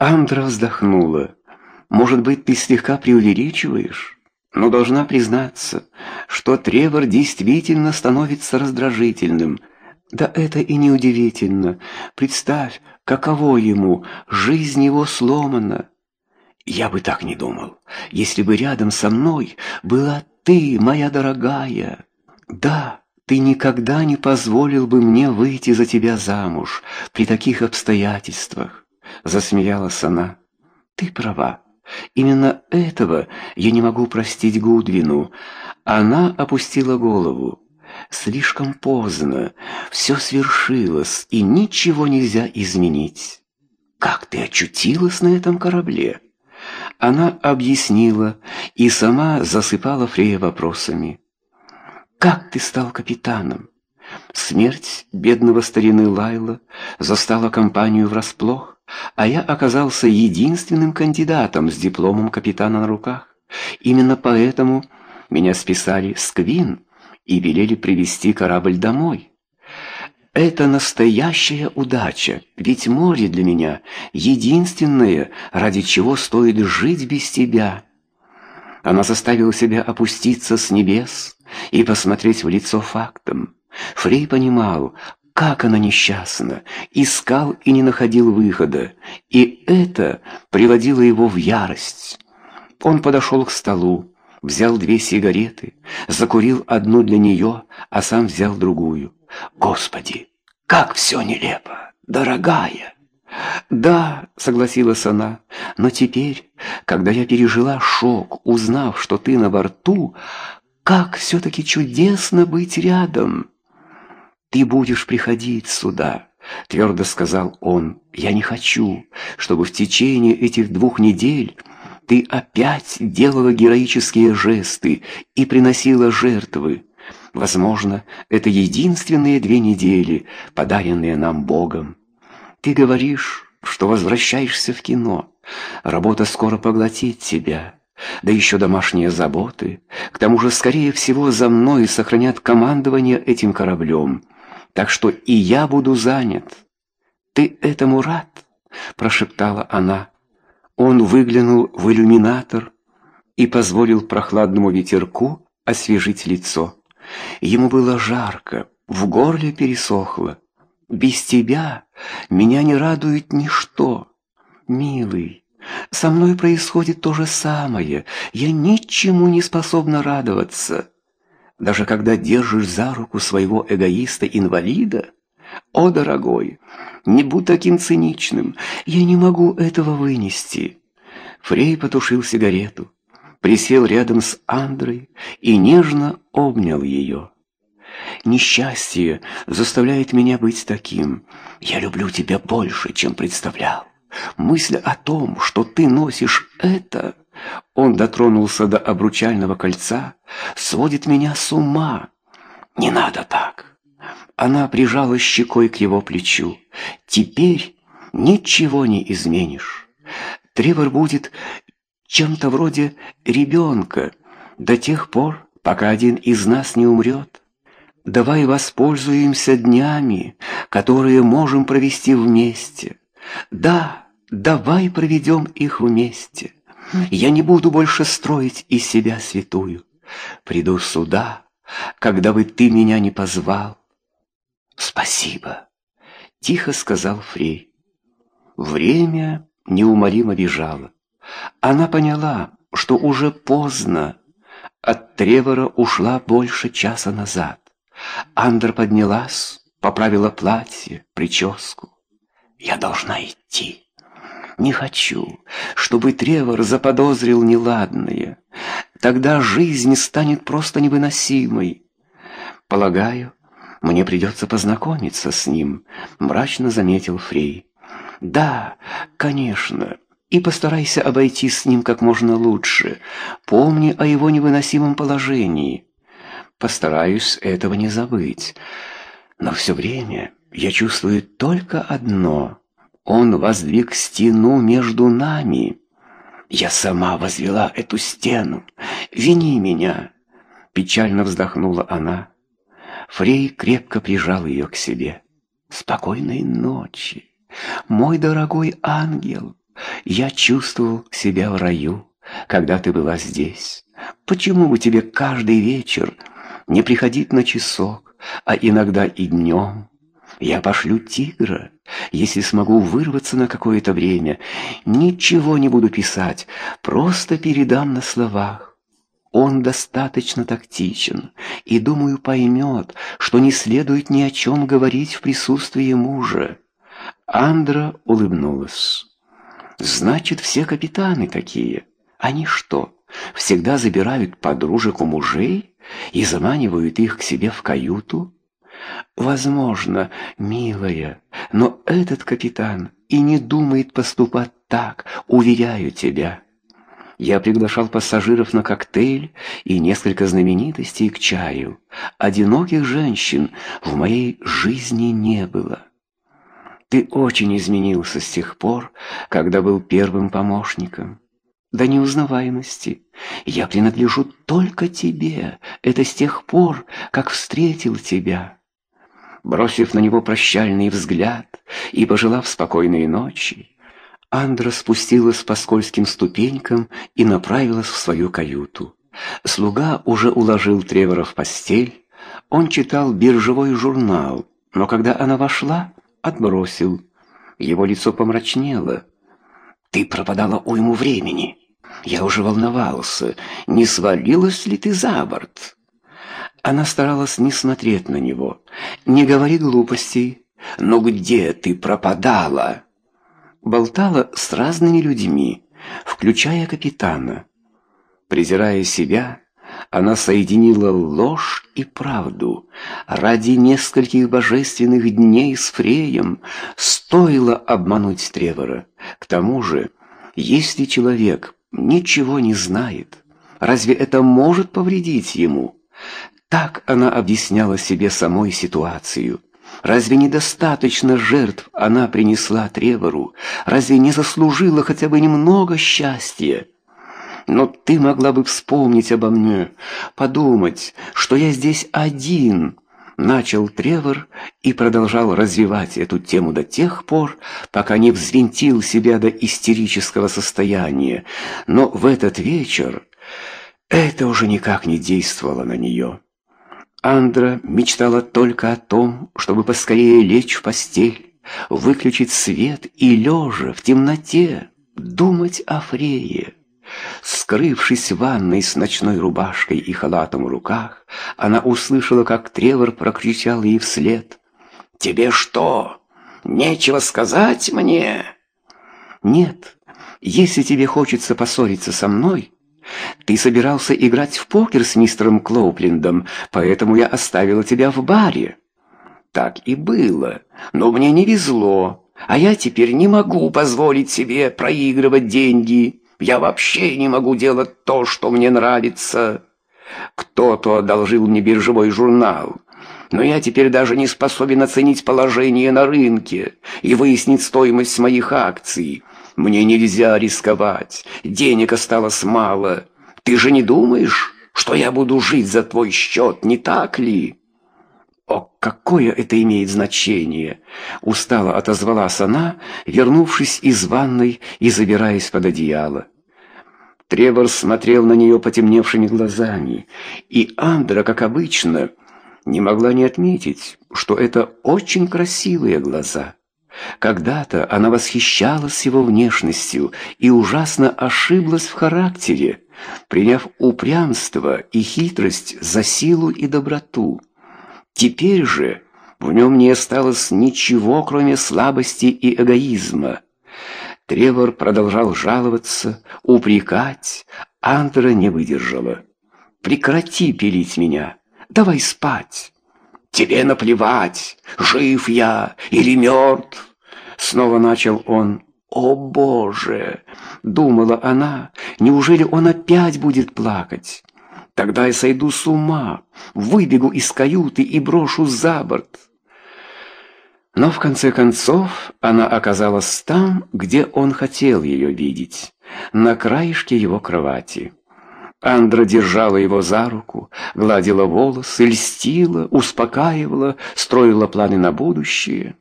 Андра вздохнула. «Может быть, ты слегка преувеличиваешь?» Но должна признаться, что Тревор действительно становится раздражительным. Да это и не удивительно. Представь, каково ему, жизнь его сломана. Я бы так не думал, если бы рядом со мной была ты, моя дорогая. Да, ты никогда не позволил бы мне выйти за тебя замуж при таких обстоятельствах, засмеялась она. Ты права. Именно этого я не могу простить Гудвину. Она опустила голову. Слишком поздно. Все свершилось, и ничего нельзя изменить. Как ты очутилась на этом корабле? Она объяснила и сама засыпала Фрея вопросами. Как ты стал капитаном? Смерть бедного старины Лайла застала компанию врасплох а я оказался единственным кандидатом с дипломом капитана на руках. Именно поэтому меня списали с Квин и велели привести корабль домой. Это настоящая удача, ведь море для меня единственное, ради чего стоит жить без тебя. Она заставила себя опуститься с небес и посмотреть в лицо фактам. Фрей понимал, как она несчастна, искал и не находил выхода, и это приводило его в ярость. Он подошел к столу, взял две сигареты, закурил одну для нее, а сам взял другую. Господи, как все нелепо, дорогая! «Да», — согласилась она, — «но теперь, когда я пережила шок, узнав, что ты на борту, как все-таки чудесно быть рядом!» «Ты будешь приходить сюда», — твердо сказал он. «Я не хочу, чтобы в течение этих двух недель ты опять делала героические жесты и приносила жертвы. Возможно, это единственные две недели, подаренные нам Богом. Ты говоришь, что возвращаешься в кино. Работа скоро поглотит тебя» да еще домашние заботы. К тому же, скорее всего, за мной сохранят командование этим кораблем так что и я буду занят. Ты этому рад?» — прошептала она. Он выглянул в иллюминатор и позволил прохладному ветерку освежить лицо. Ему было жарко, в горле пересохло. «Без тебя меня не радует ничто, милый. Со мной происходит то же самое. Я ничему не способна радоваться» даже когда держишь за руку своего эгоиста-инвалида? О, дорогой, не будь таким циничным, я не могу этого вынести. Фрей потушил сигарету, присел рядом с Андрой и нежно обнял ее. Несчастье заставляет меня быть таким. Я люблю тебя больше, чем представлял. Мысль о том, что ты носишь это, он дотронулся до обручального кольца, сводит меня с ума. Не надо так. Она прижала щекой к его плечу. Теперь ничего не изменишь. Тревор будет чем-то вроде ребенка до тех пор, пока один из нас не умрет. Давай воспользуемся днями, которые можем провести вместе. Да, давай проведем их вместе. Я не буду больше строить из себя святую. Приду сюда, когда бы ты меня не позвал. Спасибо, тихо сказал Фрей. Время неумолимо бежало. Она поняла, что уже поздно. От Тревора ушла больше часа назад. Андра поднялась, поправила платье, прическу. «Я должна идти». Не хочу, чтобы Тревор заподозрил неладное. Тогда жизнь станет просто невыносимой. Полагаю, мне придется познакомиться с ним, мрачно заметил Фрей. Да, конечно. И постарайся обойти с ним как можно лучше. Помни о его невыносимом положении. Постараюсь этого не забыть. Но все время я чувствую только одно — он воздвиг стену между нами. Я сама возвела эту стену. Вини меня. Печально вздохнула она. Фрей крепко прижал ее к себе. Спокойной ночи, мой дорогой ангел. я чувствовал себя в раю, когда ты была здесь. Почему бы тебе каждый вечер не приходить на часок, а иногда и днем? Я пошлю тигра, если смогу вырваться на какое-то время. Ничего не буду писать, просто передам на словах. Он достаточно тактичен и, думаю, поймет, что не следует ни о чем говорить в присутствии мужа. Андра улыбнулась. «Значит, все капитаны такие. Они что, всегда забирают подружек у мужей и заманивают их к себе в каюту?» «Возможно, милая, но этот капитан и не думает поступать так, уверяю тебя». Я приглашал пассажиров на коктейль и несколько знаменитостей к чаю. Одиноких женщин в моей жизни не было. Ты очень изменился с тех пор, когда был первым помощником. До неузнаваемости. Я принадлежу только тебе. Это с тех пор, как встретил тебя. Бросив на него прощальный взгляд и пожелав спокойной ночи, Андра спустилась по скользким ступенькам и направилась в свою каюту. Слуга уже уложил Тревора в постель. Он читал биржевой журнал, но когда она вошла, отбросил. Его лицо помрачнело. «Ты пропадала уйму времени. Я уже волновался, не свалилась ли ты за борт?» Она старалась не смотреть на него, не говорить глупостей. «Но где ты пропадала?» болтала с разными людьми, включая капитана. Презирая себя, она соединила ложь и правду. Ради нескольких божественных дней с Фреем стоило обмануть Тревора. К тому же, если человек ничего не знает, разве это может повредить ему? Так она объясняла себе самой ситуацию. Разве недостаточно жертв она принесла Тревору? Разве не заслужила хотя бы немного счастья? Но ты могла бы вспомнить обо мне, подумать, что я здесь один. Начал Тревор и продолжал развивать эту тему до тех пор, пока не взвинтил себя до истерического состояния. Но в этот вечер это уже никак не действовало на нее. Андра мечтала только о том, чтобы поскорее лечь в постель, выключить свет и, лежа в темноте, думать о Фрее. Скрывшись в ванной с ночной рубашкой и халатом в руках, она услышала, как Тревор прокричал ей вслед. «Тебе что, нечего сказать мне?» «Нет, если тебе хочется поссориться со мной...» Ты собирался играть в покер с мистером Клоуплендом, поэтому я оставила тебя в баре. Так и было, но мне не везло, а я теперь не могу позволить себе проигрывать деньги. Я вообще не могу делать то, что мне нравится. Кто-то одолжил мне биржевой журнал, но я теперь даже не способен оценить положение на рынке и выяснить стоимость моих акций. Мне нельзя рисковать, денег осталось мало. Ты же не думаешь, что я буду жить за твой счет, не так ли?» «О, какое это имеет значение!» Устало отозвалась она, вернувшись из ванной и забираясь под одеяло. Тревор смотрел на нее потемневшими глазами, и Андра, как обычно, не могла не отметить, что это очень красивые глаза. Когда-то она восхищалась его внешностью и ужасно ошиблась в характере, приняв упрямство и хитрость за силу и доброту. Теперь же в нем не осталось ничего, кроме слабости и эгоизма. Тревор продолжал жаловаться, упрекать, Антера не выдержала. «Прекрати пилить меня, давай спать». «Тебе наплевать, жив я или мертв!» Снова начал он. «О, Боже!» — думала она. «Неужели он опять будет плакать? Тогда я сойду с ума, выбегу из каюты и брошу за борт». Но в конце концов она оказалась там, где он хотел ее видеть, на краешке его кровати. Андра держала его за руку, гладила волосы, льстила, успокаивала, строила планы на будущее.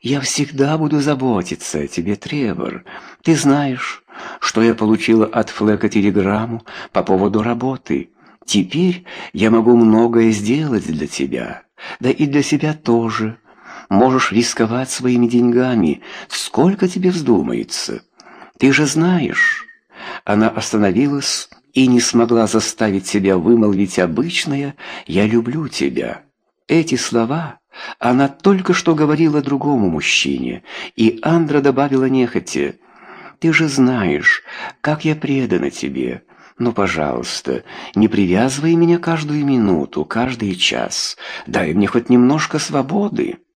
«Я всегда буду заботиться о тебе, Тревор», Ты знаешь, что я получила от Флека телеграмму по поводу работы. Теперь я могу многое сделать для тебя, да и для себя тоже. Можешь рисковать своими деньгами, сколько тебе вздумается. Ты же знаешь...» Она остановилась и не смогла заставить себя вымолвить обычное «я люблю тебя». Эти слова она только что говорила другому мужчине, и Андра добавила нехотя «Ты же знаешь, как я предана тебе». Но, пожалуйста, не привязывай меня каждую минуту, каждый час. Дай мне хоть немножко свободы.